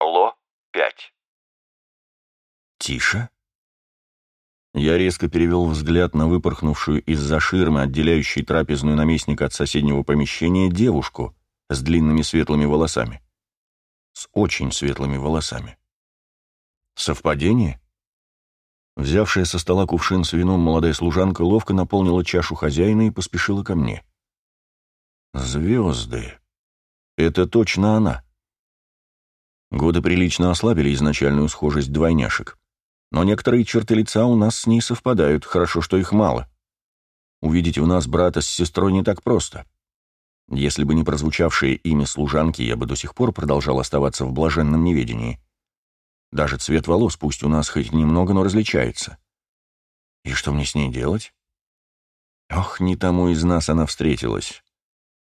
Ло-5. Тише. Я резко перевел взгляд на выпорхнувшую из-за ширмы, отделяющей трапезную наместника от соседнего помещения, девушку с длинными светлыми волосами. С очень светлыми волосами. Совпадение? Взявшая со стола кувшин с вином молодая служанка ловко наполнила чашу хозяина и поспешила ко мне. Звезды. Это точно она. Годы прилично ослабили изначальную схожесть двойняшек. Но некоторые черты лица у нас с ней совпадают, хорошо, что их мало. Увидеть в нас брата с сестрой не так просто. Если бы не прозвучавшее имя служанки, я бы до сих пор продолжал оставаться в блаженном неведении. Даже цвет волос пусть у нас хоть немного, но различается. И что мне с ней делать? Ох, не тому из нас она встретилась.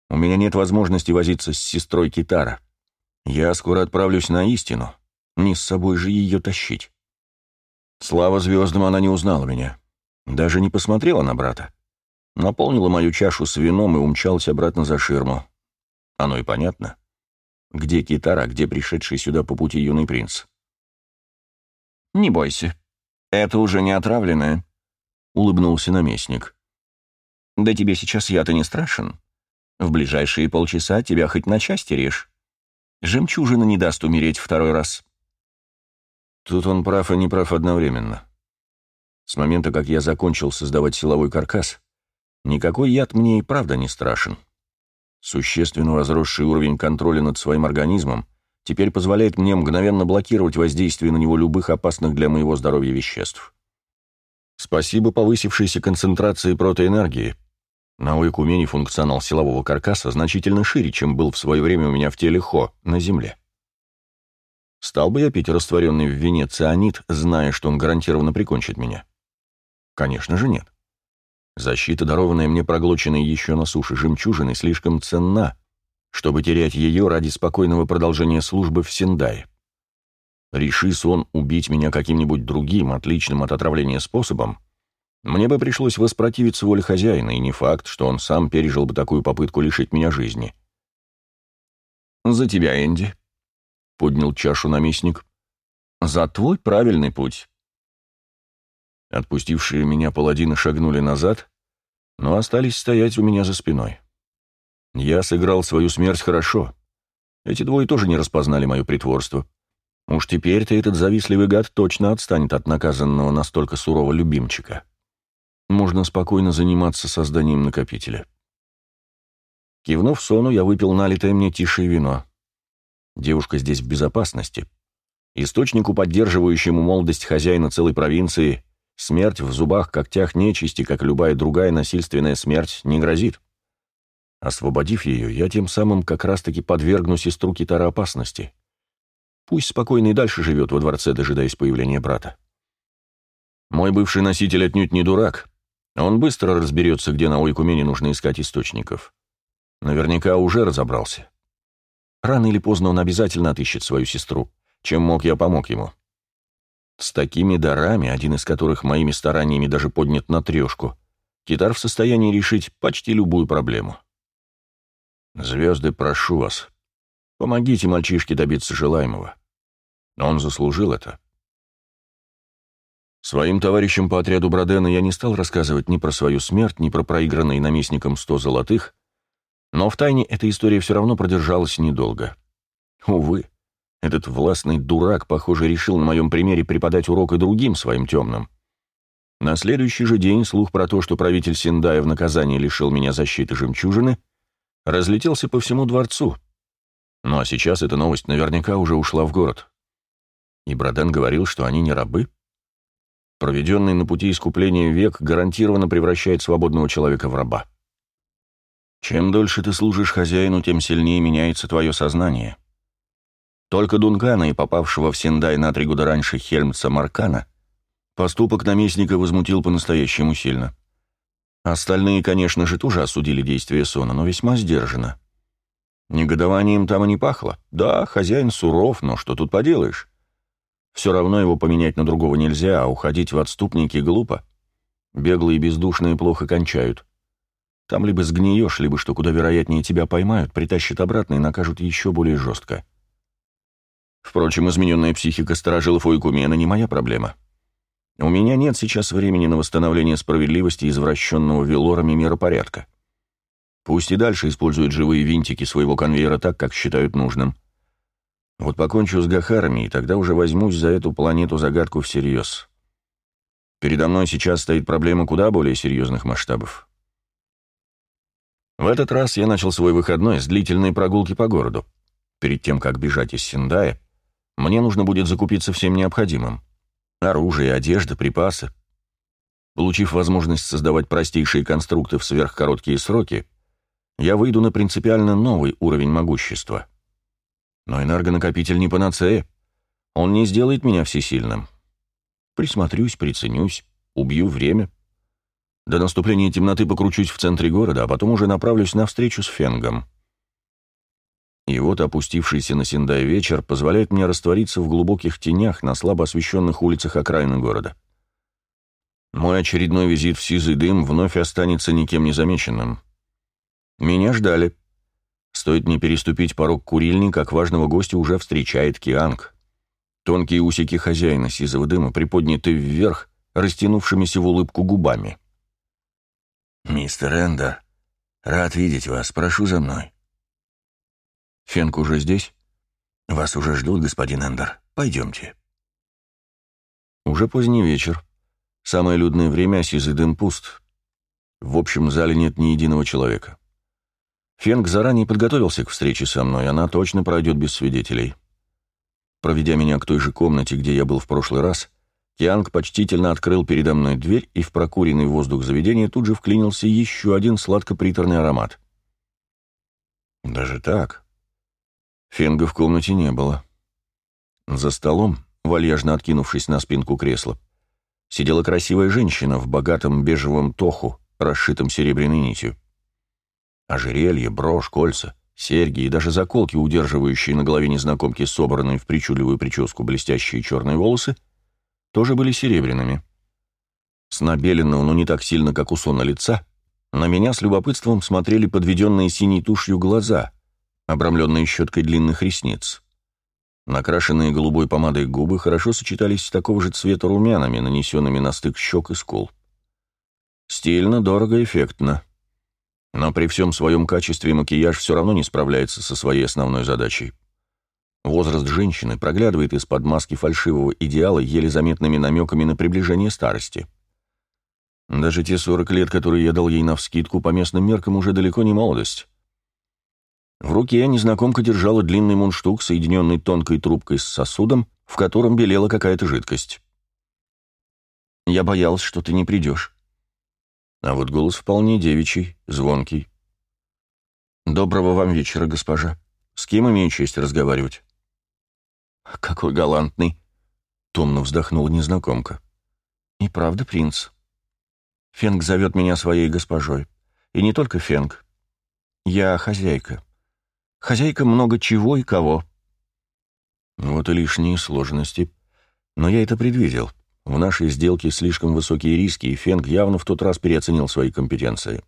У меня нет возможности возиться с сестрой Китара. Я скоро отправлюсь на истину. Не с собой же ее тащить. Слава звездам, она не узнала меня. Даже не посмотрела на брата. Наполнила мою чашу с вином и умчалась обратно за ширму. Оно и понятно. Где Китара, где пришедший сюда по пути юный принц? «Не бойся. Это уже не отравленное», — улыбнулся наместник. «Да тебе сейчас я-то не страшен. В ближайшие полчаса тебя хоть на части режь. Жемчужина не даст умереть второй раз». Тут он прав и не прав одновременно. С момента, как я закончил создавать силовой каркас, никакой яд мне и правда не страшен. Существенно возросший уровень контроля над своим организмом теперь позволяет мне мгновенно блокировать воздействие на него любых опасных для моего здоровья веществ. Спасибо повысившейся концентрации протоэнергии. На Уикумене функционал силового каркаса значительно шире, чем был в свое время у меня в теле Хо на Земле. Стал бы я пить растворенный в вине цианид, зная, что он гарантированно прикончит меня? Конечно же нет. Защита, дарованная мне проглоченной еще на суше жемчужиной, слишком ценна, чтобы терять ее ради спокойного продолжения службы в Синдае. Решись он убить меня каким-нибудь другим, отличным от отравления способом, мне бы пришлось воспротивиться воле хозяина, и не факт, что он сам пережил бы такую попытку лишить меня жизни. «За тебя, Энди», — поднял чашу наместник. «За твой правильный путь». Отпустившие меня паладины шагнули назад, но остались стоять у меня за спиной. Я сыграл свою смерть хорошо. Эти двое тоже не распознали мое притворство. Уж теперь-то этот завистливый гад точно отстанет от наказанного настолько сурового любимчика. Можно спокойно заниматься созданием накопителя. Кивнув сону, я выпил налитое мне тише вино. Девушка здесь в безопасности. Источнику, поддерживающему молодость хозяина целой провинции, смерть в зубах, когтях нечисти, как любая другая насильственная смерть, не грозит. Освободив ее, я тем самым как раз-таки подвергну сестру Китара опасности. Пусть спокойно и дальше живет во дворце, дожидаясь появления брата. Мой бывший носитель отнюдь не дурак. Он быстро разберется, где на Ойкумене нужно искать источников. Наверняка уже разобрался. Рано или поздно он обязательно отыщет свою сестру. Чем мог, я помог ему. С такими дарами, один из которых моими стараниями даже поднят на трешку, Китар в состоянии решить почти любую проблему. Звезды, прошу вас, помогите мальчишке добиться желаемого. Он заслужил это. Своим товарищам по отряду Бродена я не стал рассказывать ни про свою смерть, ни про проигранные наместником сто золотых, но в тайне эта история все равно продержалась недолго. Увы, этот властный дурак, похоже, решил на моем примере преподать урок и другим своим темным. На следующий же день слух про то, что правитель Синдая в наказании лишил меня защиты жемчужины, разлетелся по всему дворцу. Ну а сейчас эта новость наверняка уже ушла в город. И Броден говорил, что они не рабы. Проведенный на пути искупления век гарантированно превращает свободного человека в раба. Чем дольше ты служишь хозяину, тем сильнее меняется твое сознание. Только Дункана и попавшего в Сендай на три года раньше Хельмца Маркана поступок наместника возмутил по-настоящему сильно. Остальные, конечно же, тоже осудили действия Сона, но весьма сдержанно. Негодованием там и не пахло. Да, хозяин суров, но что тут поделаешь? Все равно его поменять на другого нельзя, а уходить в отступники глупо. Беглые бездушные плохо кончают. Там либо сгниешь, либо, что куда вероятнее тебя поймают, притащат обратно и накажут еще более жестко. Впрочем, измененная психика сторожилов Ойкумена не моя проблема. У меня нет сейчас времени на восстановление справедливости извращенного велорами миропорядка. Пусть и дальше используют живые винтики своего конвейера так, как считают нужным. Вот покончу с Гахарами, и тогда уже возьмусь за эту планету-загадку всерьез. Передо мной сейчас стоит проблема куда более серьезных масштабов. В этот раз я начал свой выходной с длительной прогулки по городу. Перед тем, как бежать из Синдая, мне нужно будет закупиться всем необходимым. Оружие, одежда, припасы. Получив возможность создавать простейшие конструкты в сверхкороткие сроки, я выйду на принципиально новый уровень могущества. Но энергонакопитель не панацея. Он не сделает меня всесильным. Присмотрюсь, приценюсь, убью время. До наступления темноты покручусь в центре города, а потом уже направлюсь на встречу с Фенгом. И вот опустившийся на Синдай вечер позволяет мне раствориться в глубоких тенях на слабо освещенных улицах окраины города. Мой очередной визит в сизый дым вновь останется никем не замеченным. Меня ждали. Стоит мне переступить порог курильни, как важного гостя уже встречает Кианг. Тонкие усики хозяина сизого дыма приподняты вверх, растянувшимися в улыбку губами. «Мистер Эндер, рад видеть вас. Прошу за мной». «Фенк уже здесь?» «Вас уже ждут, господин Эндер. Пойдемте». Уже поздний вечер. Самое людное время, а сизый дым пуст. В общем зале нет ни единого человека. Фенк заранее подготовился к встрече со мной, она точно пройдет без свидетелей. Проведя меня к той же комнате, где я был в прошлый раз, Кианг почтительно открыл передо мной дверь, и в прокуренный воздух заведения тут же вклинился еще один сладко-приторный аромат. Даже так? Фенга в комнате не было. За столом, вальяжно откинувшись на спинку кресла, сидела красивая женщина в богатом бежевом тоху, расшитом серебряной нитью. Ожерелье, брошь, кольца, серьги и даже заколки, удерживающие на голове незнакомки собранные в причудливую прическу блестящие черные волосы, тоже были серебряными. С набеленного, но не так сильно, как у сона лица, на меня с любопытством смотрели подведенные синей тушью глаза, обрамленные щеткой длинных ресниц. Накрашенные голубой помадой губы хорошо сочетались с такого же цвета румянами, нанесенными на стык щек и скул. Стильно, дорого, эффектно. Но при всем своем качестве макияж все равно не справляется со своей основной задачей. Возраст женщины проглядывает из-под маски фальшивого идеала еле заметными намеками на приближение старости. Даже те 40 лет, которые я дал ей навскидку, по местным меркам уже далеко не молодость. В руке незнакомка держала длинный мундштук, соединенный тонкой трубкой с сосудом, в котором белела какая-то жидкость. «Я боялась, что ты не придешь». А вот голос вполне девичий, звонкий. «Доброго вам вечера, госпожа. С кем имею честь разговаривать?» «Какой галантный!» — томно вздохнула незнакомка. «И правда, принц. Фенг зовет меня своей госпожой. И не только Фенг. Я хозяйка. Хозяйка много чего и кого. Вот и лишние сложности. Но я это предвидел. В нашей сделке слишком высокие риски, и Фенг явно в тот раз переоценил свои компетенции.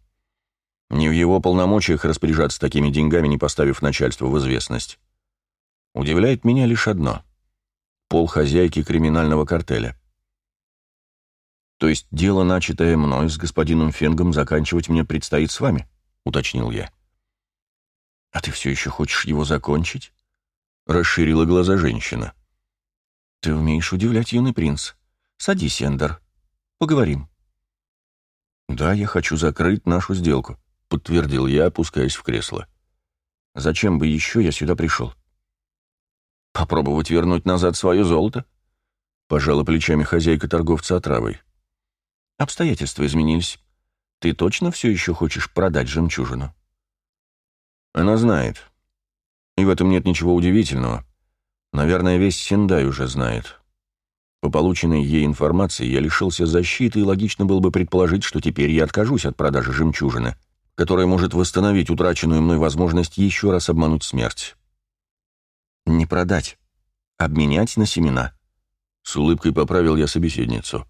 Не в его полномочиях распоряжаться такими деньгами, не поставив начальство в известность. Удивляет меня лишь одно — пол хозяйки криминального картеля. То есть дело, начатое мной с господином Фенгом, заканчивать мне предстоит с вами, — уточнил я. «А ты все еще хочешь его закончить?» — расширила глаза женщина. «Ты умеешь удивлять, юный принц. Садись, Эндер. Поговорим». «Да, я хочу закрыть нашу сделку», — подтвердил я, опускаясь в кресло. «Зачем бы еще я сюда пришел?» «Попробовать вернуть назад свое золото?» — пожала плечами хозяйка торговца отравой. «Обстоятельства изменились. Ты точно все еще хочешь продать жемчужину?» Она знает. И в этом нет ничего удивительного. Наверное, весь Сендай уже знает. По полученной ей информации я лишился защиты, и логично было бы предположить, что теперь я откажусь от продажи жемчужины, которая может восстановить утраченную мной возможность еще раз обмануть смерть. Не продать. Обменять на семена. С улыбкой поправил я собеседницу.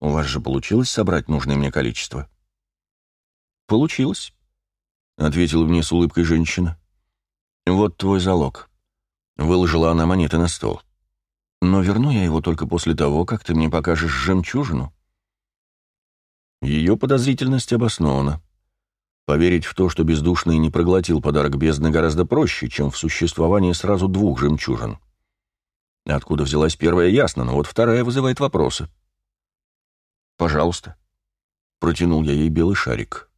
У вас же получилось собрать нужное мне количество? Получилось. — ответила мне с улыбкой женщина. «Вот твой залог. Выложила она монеты на стол. «Но верну я его только после того, как ты мне покажешь жемчужину». Ее подозрительность обоснована. Поверить в то, что бездушный не проглотил подарок бездны, гораздо проще, чем в существовании сразу двух жемчужин. Откуда взялась первая, ясно, но вот вторая вызывает вопросы. «Пожалуйста», — протянул я ей белый шарик.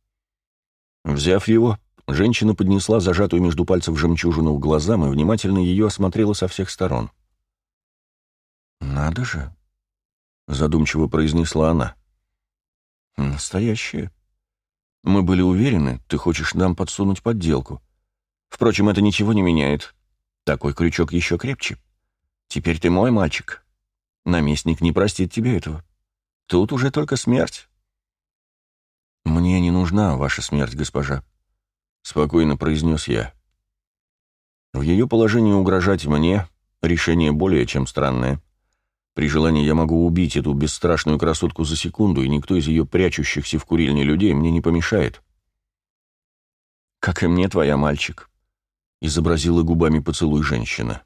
Взяв его, женщина поднесла зажатую между пальцев жемчужину к глазам и внимательно ее осмотрела со всех сторон. «Надо же», — задумчиво произнесла она. «Настоящее. Мы были уверены, ты хочешь нам подсунуть подделку. Впрочем, это ничего не меняет. Такой крючок еще крепче. Теперь ты мой мальчик. Наместник не простит тебе этого. Тут уже только смерть». «Мне не нужна ваша смерть, госпожа», — спокойно произнес я. В ее положении угрожать мне — решение более чем странное. При желании я могу убить эту бесстрашную красотку за секунду, и никто из ее прячущихся в курильне людей мне не помешает. «Как и мне твоя мальчик», — изобразила губами поцелуй женщина.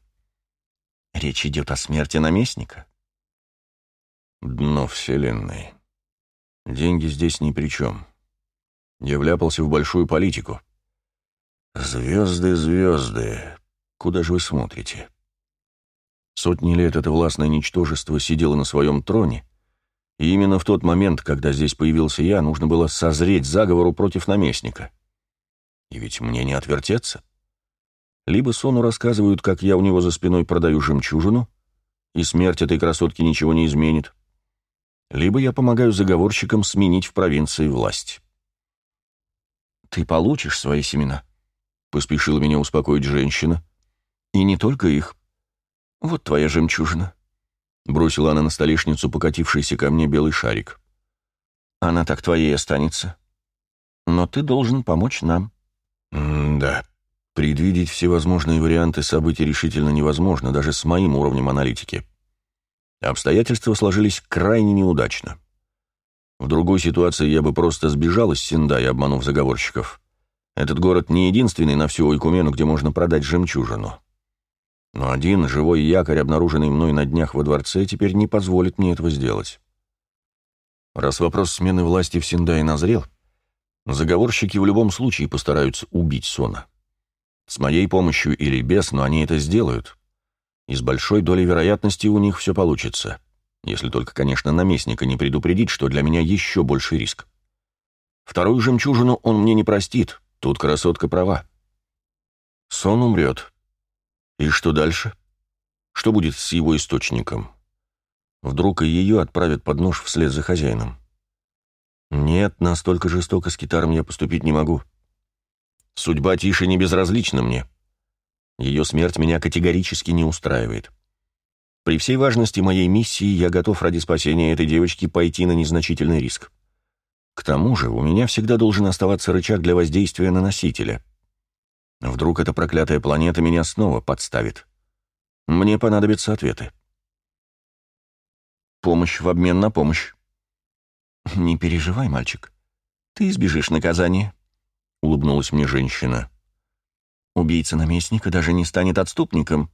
«Речь идет о смерти наместника». «Дно вселенной. Деньги здесь ни при чем. Я вляпался в большую политику. Звезды, звезды, куда же вы смотрите? Сотни лет это властное ничтожество сидело на своем троне, и именно в тот момент, когда здесь появился я, нужно было созреть заговору против наместника. И ведь мне не отвертеться. Либо Сону рассказывают, как я у него за спиной продаю жемчужину, и смерть этой красотки ничего не изменит, либо я помогаю заговорщикам сменить в провинции власть. «Ты получишь свои семена», — поспешила меня успокоить женщина. «И не только их. Вот твоя жемчужина». Бросила она на столешницу покатившийся ко мне белый шарик. «Она так твоей останется. Но ты должен помочь нам». «Да. Предвидеть всевозможные варианты событий решительно невозможно, даже с моим уровнем аналитики. Обстоятельства сложились крайне неудачно. В другой ситуации я бы просто сбежал из Синдая, обманув заговорщиков. Этот город не единственный на всю Ойкумену, где можно продать жемчужину. Но один живой якорь, обнаруженный мной на днях во дворце, теперь не позволит мне этого сделать. Раз вопрос смены власти в Синдае назрел, заговорщики в любом случае постараются убить Сона. С моей помощью или без, но они это сделают. И с большой долей вероятности у них все получится. Если только, конечно, наместника не предупредить, что для меня еще больше риск. Вторую жемчужину он мне не простит, тут красотка права. Сон умрет. И что дальше? Что будет с его источником? Вдруг и ее отправят под нож вслед за хозяином? Нет, настолько жестоко с китаром я поступить не могу. Судьба Тиши не безразлична мне. Ее смерть меня категорически не устраивает. При всей важности моей миссии я готов ради спасения этой девочки пойти на незначительный риск. К тому же у меня всегда должен оставаться рычаг для воздействия на носителя. Вдруг эта проклятая планета меня снова подставит. Мне понадобятся ответы. Помощь в обмен на помощь. «Не переживай, мальчик. Ты избежишь наказания», — улыбнулась мне женщина. «Убийца наместника даже не станет отступником»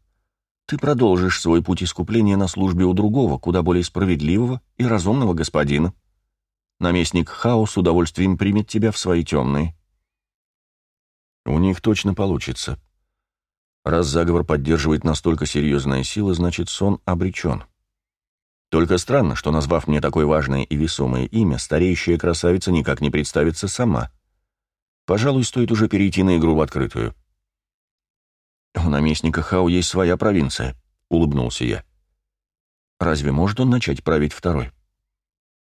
ты продолжишь свой путь искупления на службе у другого, куда более справедливого и разумного господина. Наместник Хао с удовольствием примет тебя в свои темные. У них точно получится. Раз заговор поддерживает настолько серьезная сила, значит, сон обречен. Только странно, что, назвав мне такое важное и весомое имя, стареющая красавица никак не представится сама. Пожалуй, стоит уже перейти на игру в открытую. «У наместника Хау есть своя провинция», — улыбнулся я. «Разве может он начать править второй?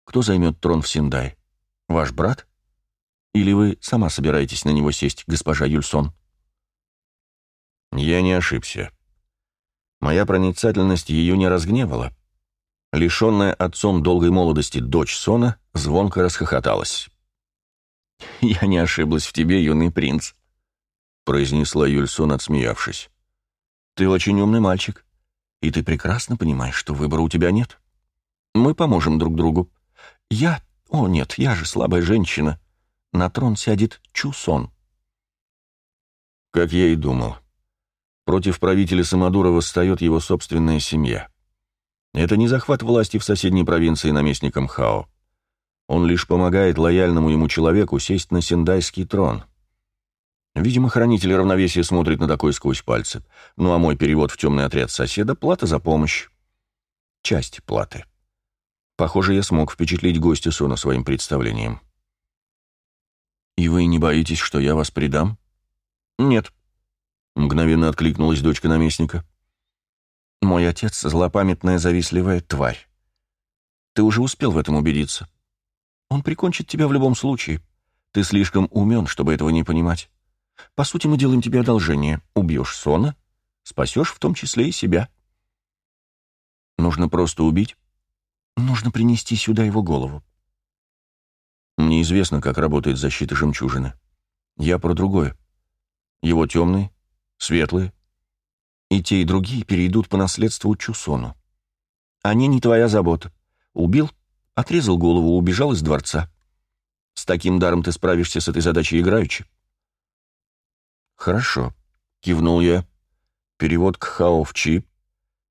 Кто займет трон в Синдай? Ваш брат? Или вы сама собираетесь на него сесть, госпожа Юльсон?» Я не ошибся. Моя проницательность ее не разгневала. Лишенная отцом долгой молодости дочь Сона звонко расхохоталась. «Я не ошиблась в тебе, юный принц», — произнесла Юльсон, отсмеявшись. «Ты очень умный мальчик, и ты прекрасно понимаешь, что выбора у тебя нет. Мы поможем друг другу. Я... О, нет, я же слабая женщина. На трон сядет Чусон». Как я и думал. Против правителя Самодура восстает его собственная семья. Это не захват власти в соседней провинции наместником Хао. Он лишь помогает лояльному ему человеку сесть на сендайский трон. Видимо, хранитель равновесия смотрит на такой сквозь пальцы. Ну а мой перевод в темный отряд соседа — плата за помощь. Часть платы. Похоже, я смог впечатлить гостя Сона своим представлением. «И вы не боитесь, что я вас предам?» «Нет», — мгновенно откликнулась дочка наместника. «Мой отец — злопамятная завистливая тварь. Ты уже успел в этом убедиться. Он прикончит тебя в любом случае. Ты слишком умен, чтобы этого не понимать. По сути, мы делаем тебе одолжение. Убьешь Сона, спасешь в том числе и себя. Нужно просто убить. Нужно принести сюда его голову. Мне известно, как работает защита жемчужины. Я про другое. Его темные, светлые. И те, и другие перейдут по наследству Чусону. Они не твоя забота. Убил Отрезал голову, убежал из дворца. С таким даром ты справишься с этой задачей играючи. Хорошо, кивнул я. Перевод к Хао в Чи.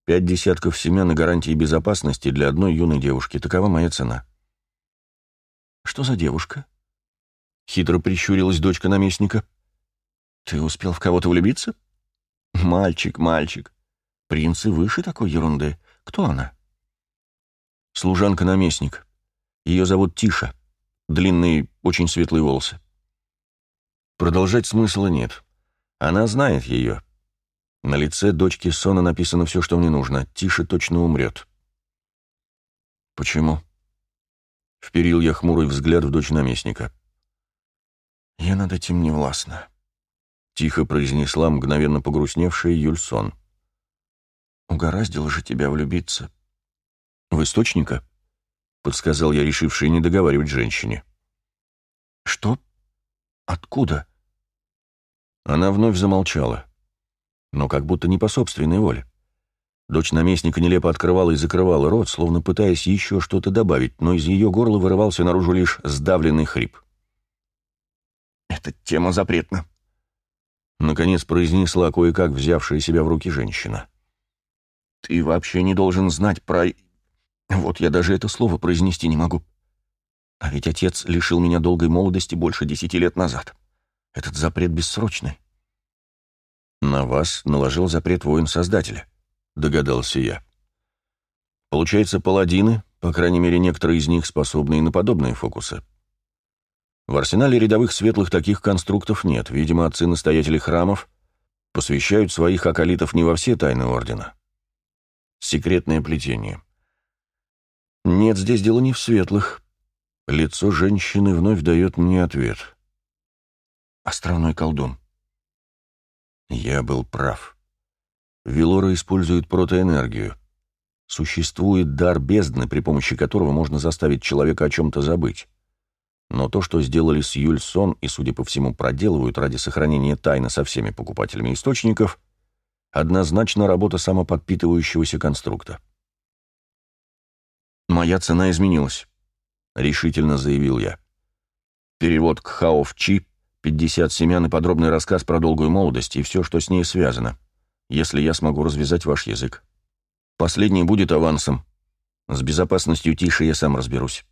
Пять десятков семян и гарантии безопасности для одной юной девушки. Такова моя цена. Что за девушка? Хитро прищурилась дочка наместника. Ты успел в кого-то влюбиться? Мальчик, мальчик. Принцы выше такой ерунды. Кто она? Служанка-наместник. Ее зовут Тиша. Длинные, очень светлые волосы. Продолжать смысла нет. Она знает ее. На лице дочки Сона написано все, что мне нужно. Тиша точно умрет. Почему? Вперил я хмурый взгляд в дочь наместника. «Я над этим не властна», — тихо произнесла мгновенно погрустневшая Юльсон. «Угораздило же тебя влюбиться. «В источника?» — подсказал я, решивший не договаривать женщине. «Что? Откуда?» Она вновь замолчала, но как будто не по собственной воле. Дочь наместника нелепо открывала и закрывала рот, словно пытаясь еще что-то добавить, но из ее горла вырывался наружу лишь сдавленный хрип. «Эта тема запретна», — наконец произнесла кое-как взявшая себя в руки женщина. «Ты вообще не должен знать про вот я даже это слово произнести не могу. А ведь отец лишил меня долгой молодости больше десяти лет назад. Этот запрет бессрочный. На вас наложил запрет воин-создателя, догадался я. Получается, паладины, по крайней мере, некоторые из них способны и на подобные фокусы. В арсенале рядовых светлых таких конструктов нет. Видимо, отцы-настоятели храмов посвящают своих акалитов не во все тайны Ордена. Секретное плетение. Нет, здесь дело не в светлых. Лицо женщины вновь дает мне ответ. Островной колдун. Я был прав. Велора использует протоэнергию. Существует дар бездны, при помощи которого можно заставить человека о чем-то забыть. Но то, что сделали с Юльсон и, судя по всему, проделывают ради сохранения тайны со всеми покупателями источников, однозначно работа самоподпитывающегося конструкта. «Моя цена изменилась», — решительно заявил я. Перевод к Хао в Чи, 50 семян и подробный рассказ про долгую молодость и все, что с ней связано, если я смогу развязать ваш язык. Последний будет авансом. С безопасностью тише я сам разберусь.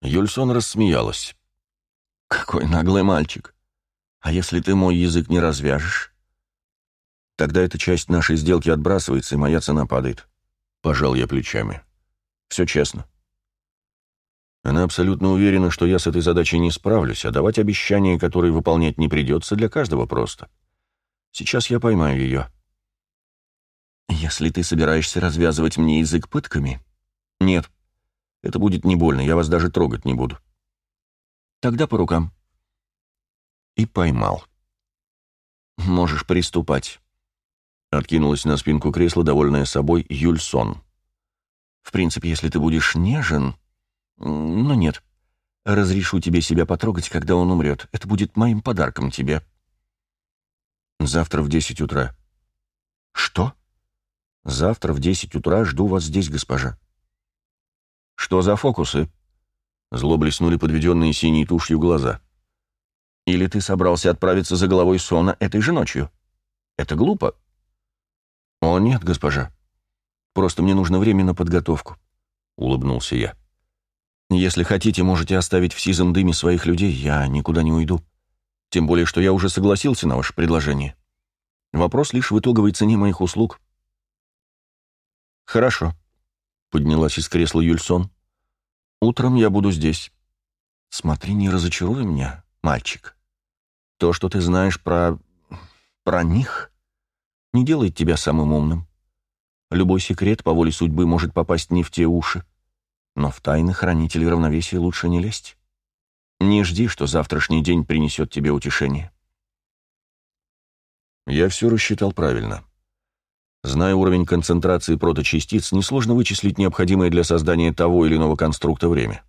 Юльсон рассмеялась. «Какой наглый мальчик! А если ты мой язык не развяжешь?» «Тогда эта часть нашей сделки отбрасывается, и моя цена падает». Пожал я плечами. Все честно. Она абсолютно уверена, что я с этой задачей не справлюсь, а давать обещания, которые выполнять не придется, для каждого просто. Сейчас я поймаю ее. Если ты собираешься развязывать мне язык пытками... Нет, это будет не больно, я вас даже трогать не буду. Тогда по рукам. И поймал. Можешь приступать. Откинулась на спинку кресла, довольная собой, Юльсон. В принципе, если ты будешь нежен... Но нет. Разрешу тебе себя потрогать, когда он умрет. Это будет моим подарком тебе. Завтра в десять утра. Что? Завтра в десять утра жду вас здесь, госпожа. Что за фокусы? Зло блеснули подведенные синей тушью глаза. Или ты собрался отправиться за головой Сона этой же ночью? Это глупо. О, нет, госпожа. Просто мне нужно время на подготовку, улыбнулся я. Если хотите, можете оставить в сизом дыме своих людей, я никуда не уйду. Тем более, что я уже согласился на ваше предложение. Вопрос лишь в итоговой цене моих услуг. Хорошо, поднялась из кресла Юльсон. Утром я буду здесь. Смотри, не разочаруй меня, мальчик. То, что ты знаешь про... про них, не делает тебя самым умным. Любой секрет по воле судьбы может попасть не в те уши. Но в тайны хранителей равновесия лучше не лезть. Не жди, что завтрашний день принесет тебе утешение. Я все рассчитал правильно. Зная уровень концентрации проточастиц, несложно вычислить необходимое для создания того или иного конструкта время.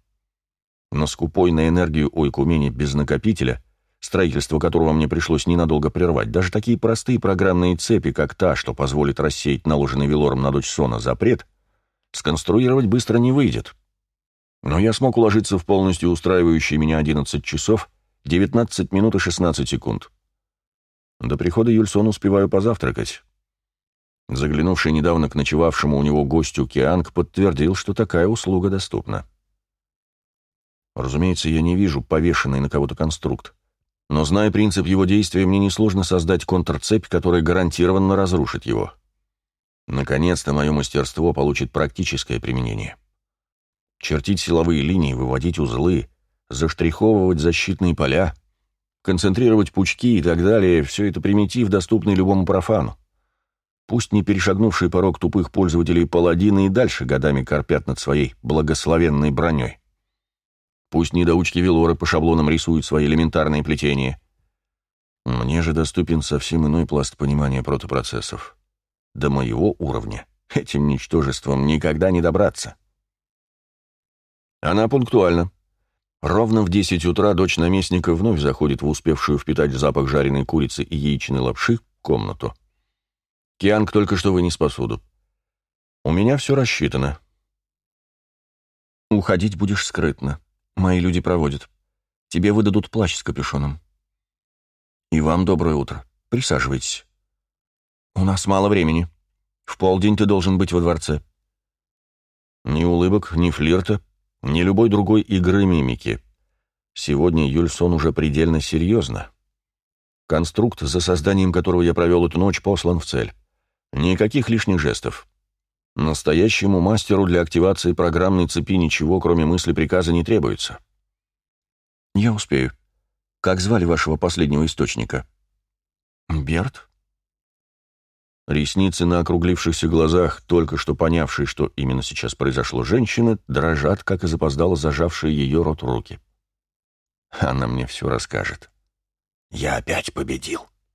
Но скупой на энергию Ойкумени без накопителя, строительство которого мне пришлось ненадолго прервать, даже такие простые программные цепи, как та, что позволит рассеять наложенный Велором на дочь Сона запрет, сконструировать быстро не выйдет. Но я смог уложиться в полностью устраивающие меня 11 часов, 19 минут и 16 секунд. До прихода Юльсон успеваю позавтракать. Заглянувший недавно к ночевавшему у него гостю Кианг подтвердил, что такая услуга доступна. Разумеется, я не вижу повешенный на кого-то конструкт. Но, зная принцип его действия, мне несложно создать контрцепь, которая гарантированно разрушит его. Наконец-то мое мастерство получит практическое применение. Чертить силовые линии, выводить узлы, заштриховывать защитные поля, концентрировать пучки и так далее — все это примитив, доступный любому профану. Пусть не перешагнувший порог тупых пользователей паладины и дальше годами корпят над своей благословенной броней. Пусть недоучки Велоры по шаблонам рисуют свои элементарные плетения. Мне же доступен совсем иной пласт понимания протопроцессов. До моего уровня этим ничтожеством никогда не добраться. Она пунктуальна. Ровно в 10 утра дочь наместника вновь заходит в успевшую впитать запах жареной курицы и яичной лапши комнату. Кианг только что вынес посуду. У меня все рассчитано. Уходить будешь скрытно. Мои люди проводят. Тебе выдадут плащ с капюшоном. И вам доброе утро. Присаживайтесь. «У нас мало времени. В полдень ты должен быть во дворце». Ни улыбок, ни флирта, ни любой другой игры мимики. Сегодня Юльсон уже предельно серьезно. Конструкт, за созданием которого я провел эту ночь, послан в цель. Никаких лишних жестов. Настоящему мастеру для активации программной цепи ничего, кроме мысли приказа, не требуется. Я успею. Как звали вашего последнего источника? Берт? Ресницы на округлившихся глазах, только что понявшие, что именно сейчас произошло женщины, дрожат, как и запоздало зажавшие ее рот руки. Она мне все расскажет. «Я опять победил»,